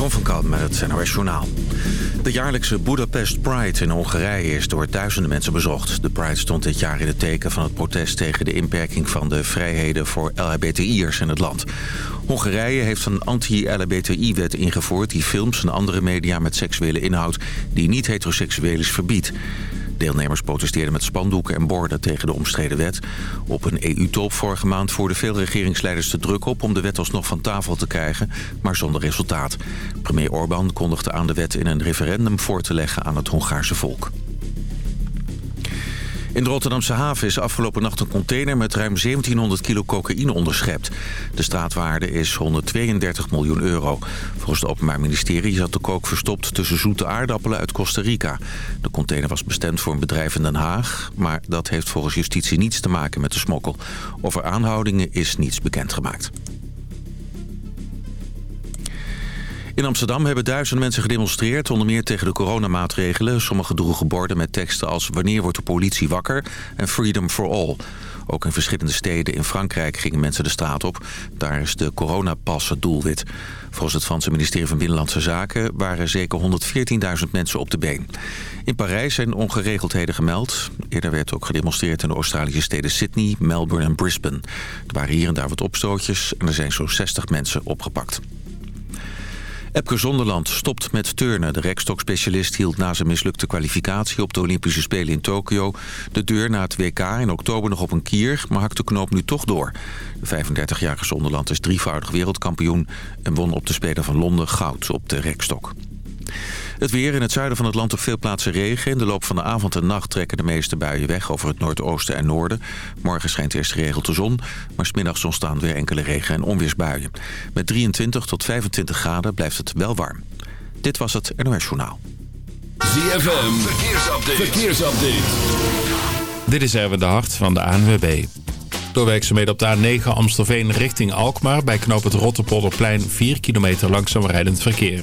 Jeroen van Kamp met het NOS Journaal. De jaarlijkse Budapest Pride in Hongarije is door duizenden mensen bezocht. De Pride stond dit jaar in het teken van het protest tegen de inperking van de vrijheden voor LHBTI'ers in het land. Hongarije heeft een anti-LHBTI-wet ingevoerd die films en andere media met seksuele inhoud die niet heteroseksueel is verbiedt. Deelnemers protesteerden met spandoeken en borden tegen de omstreden wet. Op een EU-top vorige maand voerden veel regeringsleiders de druk op... om de wet alsnog van tafel te krijgen, maar zonder resultaat. Premier Orbán kondigde aan de wet in een referendum voor te leggen aan het Hongaarse volk. In de Rotterdamse haven is afgelopen nacht een container met ruim 1700 kilo cocaïne onderschept. De straatwaarde is 132 miljoen euro. Volgens het Openbaar Ministerie zat de kook verstopt tussen zoete aardappelen uit Costa Rica. De container was bestemd voor een bedrijf in Den Haag, maar dat heeft volgens justitie niets te maken met de smokkel. Over aanhoudingen is niets bekendgemaakt. In Amsterdam hebben duizenden mensen gedemonstreerd, onder meer tegen de coronamaatregelen. Sommigen droegen borden met teksten als wanneer wordt de politie wakker en freedom for all. Ook in verschillende steden in Frankrijk gingen mensen de straat op. Daar is de coronapas het doelwit. Volgens het Franse ministerie van Binnenlandse Zaken waren zeker 114.000 mensen op de been. In Parijs zijn ongeregeldheden gemeld. Eerder werd ook gedemonstreerd in de Australische steden Sydney, Melbourne en Brisbane. Er waren hier en daar wat opstootjes en er zijn zo'n 60 mensen opgepakt. Epke Zonderland stopt met turnen. De rekstokspecialist hield na zijn mislukte kwalificatie op de Olympische Spelen in Tokio... de deur na het WK in oktober nog op een kier, maar hakt de knoop nu toch door. De 35-jarige Zonderland is drievoudig wereldkampioen... en won op de Spelen van Londen goud op de rekstok. Het weer in het zuiden van het land op veel plaatsen regen. In de loop van de avond en nacht trekken de meeste buien weg over het noordoosten en noorden. Morgen schijnt eerst geregeld de zon, maar smiddags ontstaan weer enkele regen- en onweersbuien. Met 23 tot 25 graden blijft het wel warm. Dit was het NOS Journaal. ZFM, verkeersupdate. verkeersupdate. Dit is Erwin de Hart van de ANWB. Door werkzaamheden op de A9 Amstelveen richting Alkmaar... bij knoop het Rotterpolderplein 4 kilometer langzaam rijdend verkeer.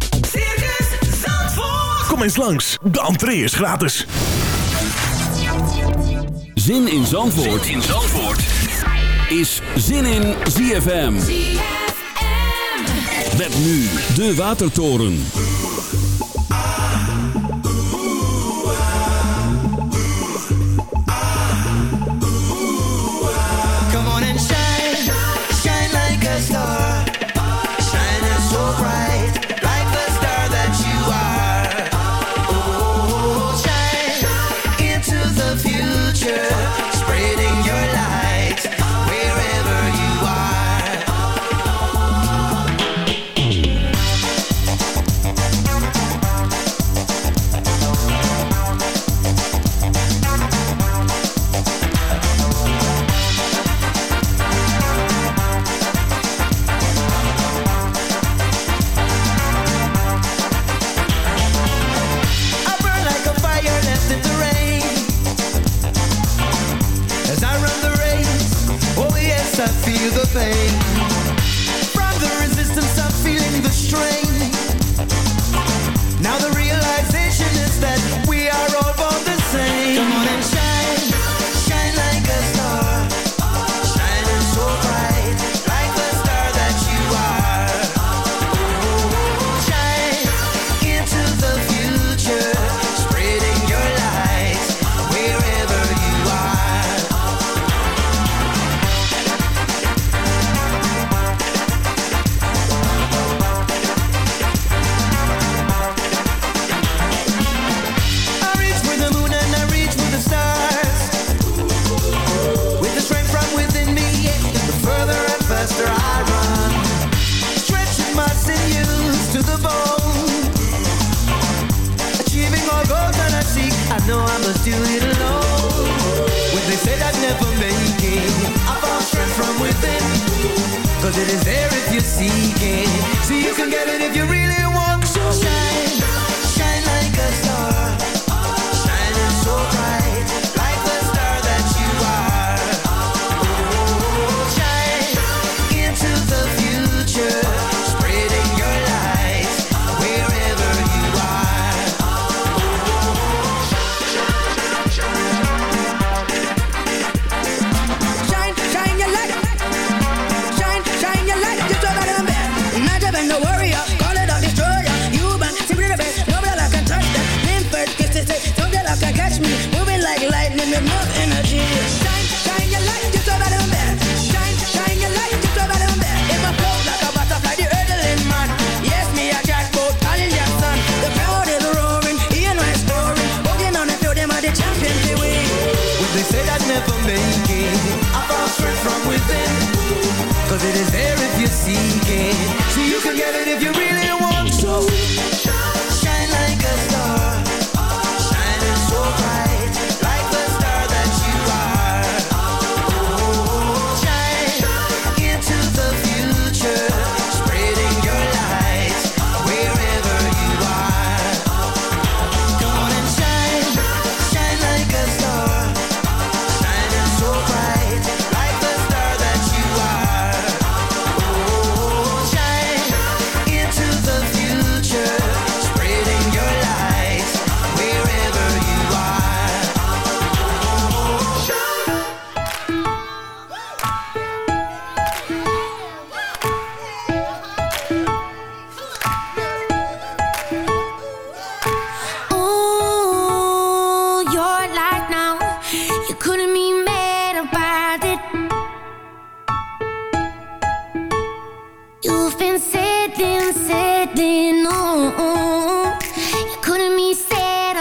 Kom eens langs, de entree is gratis. Zin in Zandvoort, in Zandvoort. is Zin in ZFM. Met nu de Watertoren.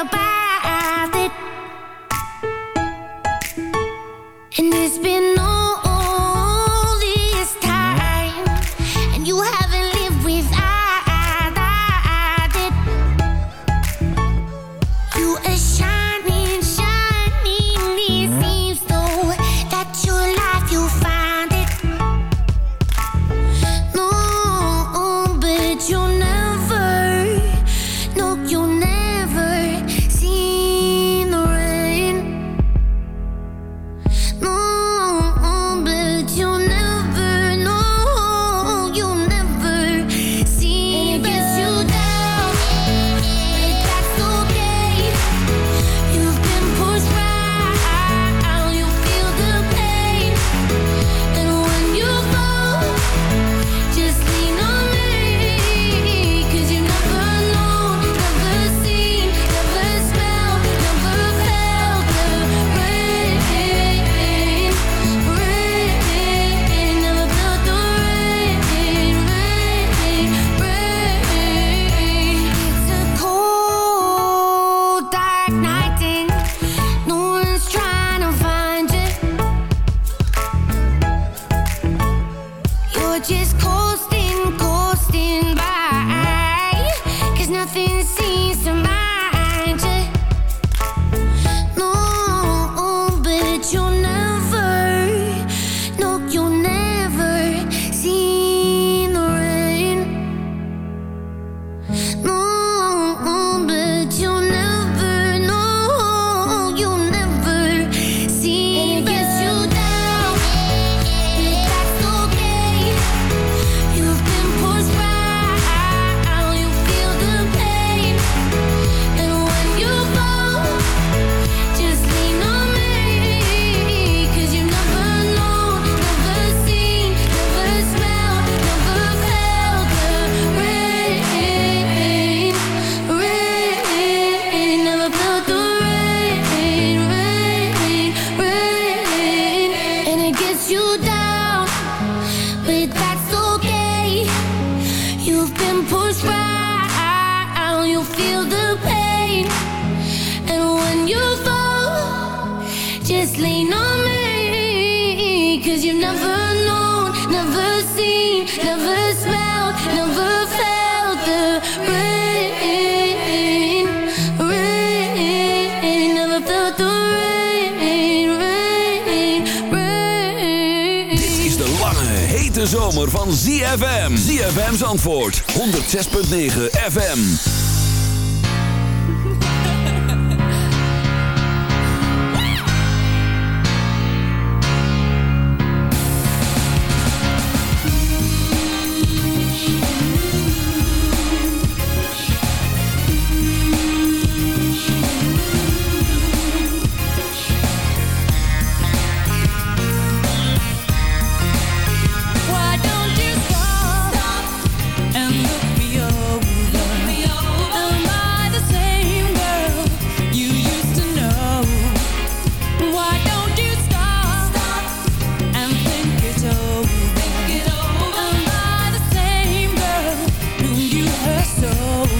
About 9 FM. sou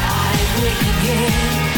I wake again.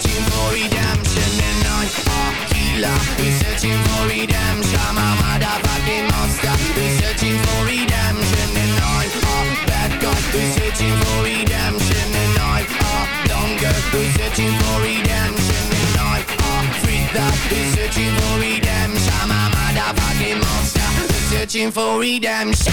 searching for redemption and I'm a healer We're searching for redemption. I'm a motherfucking monster. We're searching for redemption and I'm a bad guy. We're searching for redemption and I'm a longer. We're searching for redemption and I'm a freak We're searching for redemption. I'm a motherfucking monster. We're searching for redemption.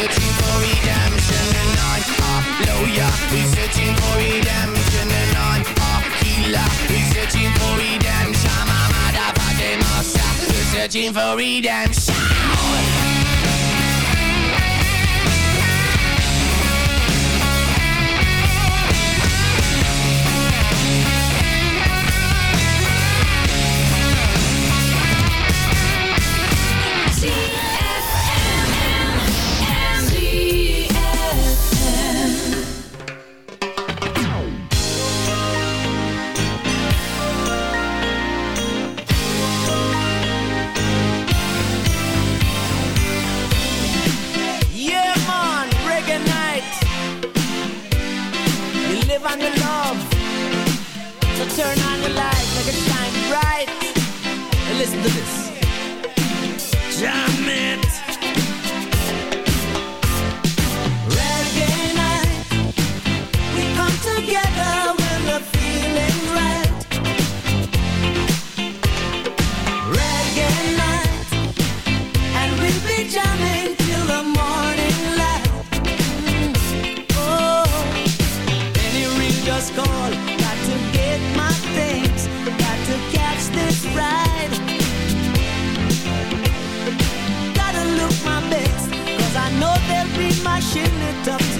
searching for redemption and I'm a lawyer. We searching for redemption and I'm a healer. We searching for redemption, I'm a motherfucking monster. We're searching for redemption. Turn on the light, make it shine bright. And listen to this. Jam mashing it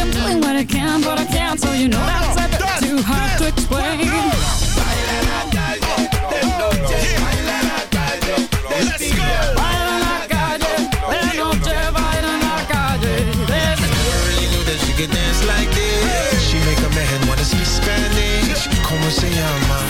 I'm doing what I can, but I can't, so you know that's a bit too hard to explain. Knew that she could dance like this. She make a man wanna speak Spanish. Como se llama?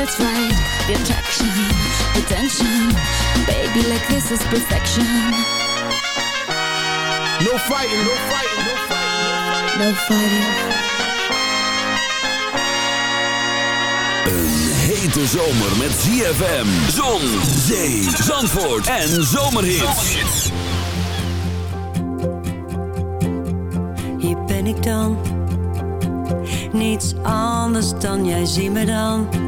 it's right. The attraction, the tension, baby. Like this is perfection. No fighting, no fighting, no fighting. No fighting. Een hete zomer met ZFM, zon, zee, zandvoort en zomerhits. Hier ben ik dan. Niets anders dan jij zie me dan.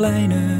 kleine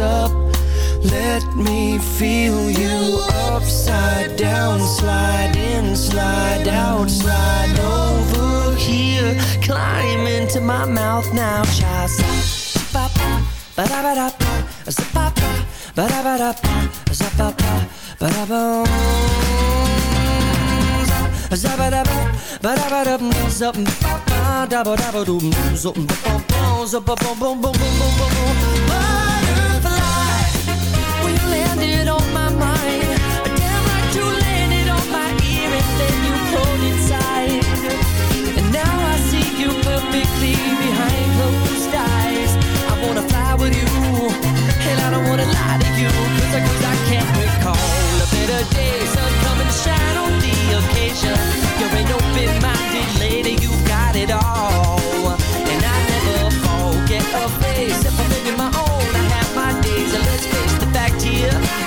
up. Let me feel you upside down, slide in, slide out, slide over here. Climb into my mouth now, child. Ba ba da ba da ba, ba ba da ba da ba, ba da ba. Zabba-dabba, when you landed on my ear, and then you pulled inside. And now I see you perfectly behind closed eyes. I wanna fly with you, and I don't wanna lie to you 'cause I 'cause I can't recall a better day. Sun coming to shine on the occasion. You ain't open mind,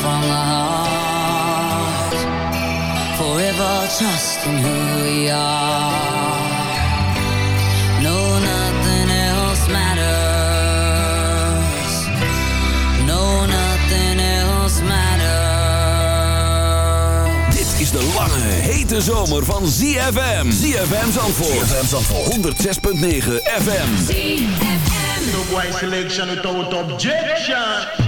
from the heart. Forever trusting who we are. No, nothing else matters. No, nothing else matters. Dit is de lange, hete zomer van ZFM. ZFM Zandvoort. ZFM Zandvoort. 106.9 FM. No boy selection without objection.